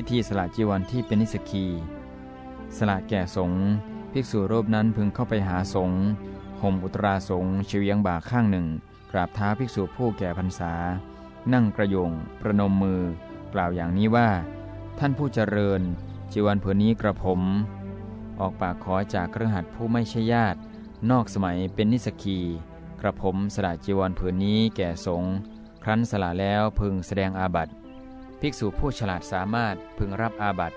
วิธีสละจีวรที่เป็นนิสกี สละแก่สงฆ์ภิกษุรูปนั้นพึงเข้าไปหาสงฆ์ห่มอุตราสงฆ์เฉียงบ่าข้างหนึ่ง กราบเท้าภิกษุผู้แก่พรรษา นั่งกระโยง ประนมมือ กล่าวอย่างนี้ว่า ท่านผู้เจริญจีวรผืนนี้กระผม ออกปากขอจากเครือขัดผู้ไม่ใช่ญาติ นอกสมัยเป็นนิสกี กระผมสละจีวรผืนนี้แก่สงฆ์ครั้นสละแล้วพึงแสดงอาบัติ ภิกษุผู้ฉลาดสามารถพึงรับอาบัติ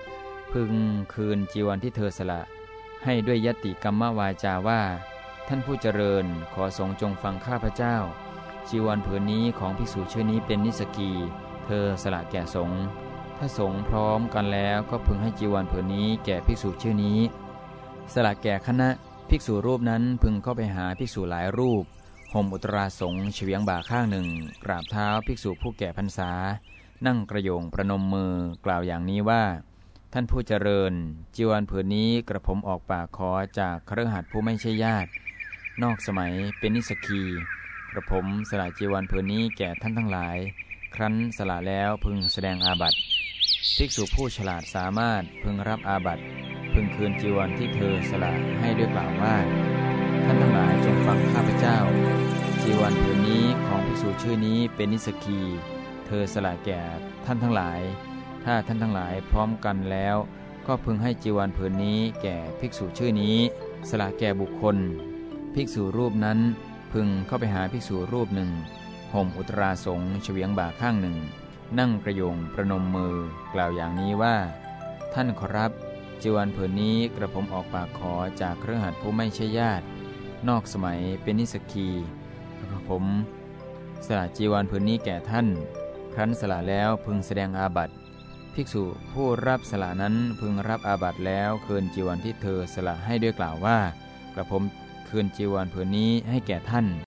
พึงคืนจีวรที่เธอสละ ให้ด้วยยติกรรมวาจาว่า ท่านผู้เจริญขอสงจงฟังข้าพเจ้า จีวรผืนนี้ของภิกษุชื่อนี้เป็นนิสกี เธอสละแก่สงถ้าสงพร้อมกันแล้วก็พึงให้จีวรผืนนี้แก่ภิกษุชื่อนี้ สละแก่คณะภิกษุรูปนั้นพึงเข้าไปหาภิกษุหลายรูปห่มอุตราสงเฉียงบ่าข้างหนึ่งกราบเท้าภิกษุผู้แก่พรรษา นั่งกระโยงประนมมือกล่าวอย่างนี้ว่า ท่านผู้เจริญ จีวรผืนนี้กระผมออกปากขอจากเครือขัดผู้ไม่ใช่ญาติ นอกสมัยเป็นนิสกีกระผมสละจีวรผืนนี้แก่ท่านทั้งหลาย ครั้นสละแล้วพึงแสดงอาบัติภิกษุผู้ฉลาดสามารถพึงรับอาบัติ พึงคืนจีวรที่เธอสละให้ด้วยกล่าวว่าท่านทั้งหลายจงฟังข้าพเจ้า จีวรผืนนี้ของภิกษุชื่อนี้เป็นนิสกี อสละแก่ท่านทั้งหลาย ถ้าท่านทั้งหลายพร้อมกันแล้ว ก็พึงให้จีวรผืนนี้แก่ภิกษุชื่อนี้ สละแก่บุคคล ภิกษุรูปนั้นพึงเข้าไปหาภิกษุรูปหนึ่งห่มอุตราสงเฉียงบ่าข้างหนึ่ง นั่งกระโยงประนมมือกล่าวอย่างนี้ว่า ท่านขอรับจีวรผืนนี้กระผมออกปากขอจากเครือขัดผู้ไม่ใช่ญาติ นอกสมัยเป็นนิสกีกระผมสละจีวรผืนนี้แก่ท่าน ครั้นสละแล้วพึงแสดงอาบัติ ภิกษุผู้รับสละนั้นพึงรับอาบัติแล้วคืนจีวรที่เธอสละให้ด้วยกล่าวว่า กระผมคืนจีวรผืนนี้ให้แก่ท่าน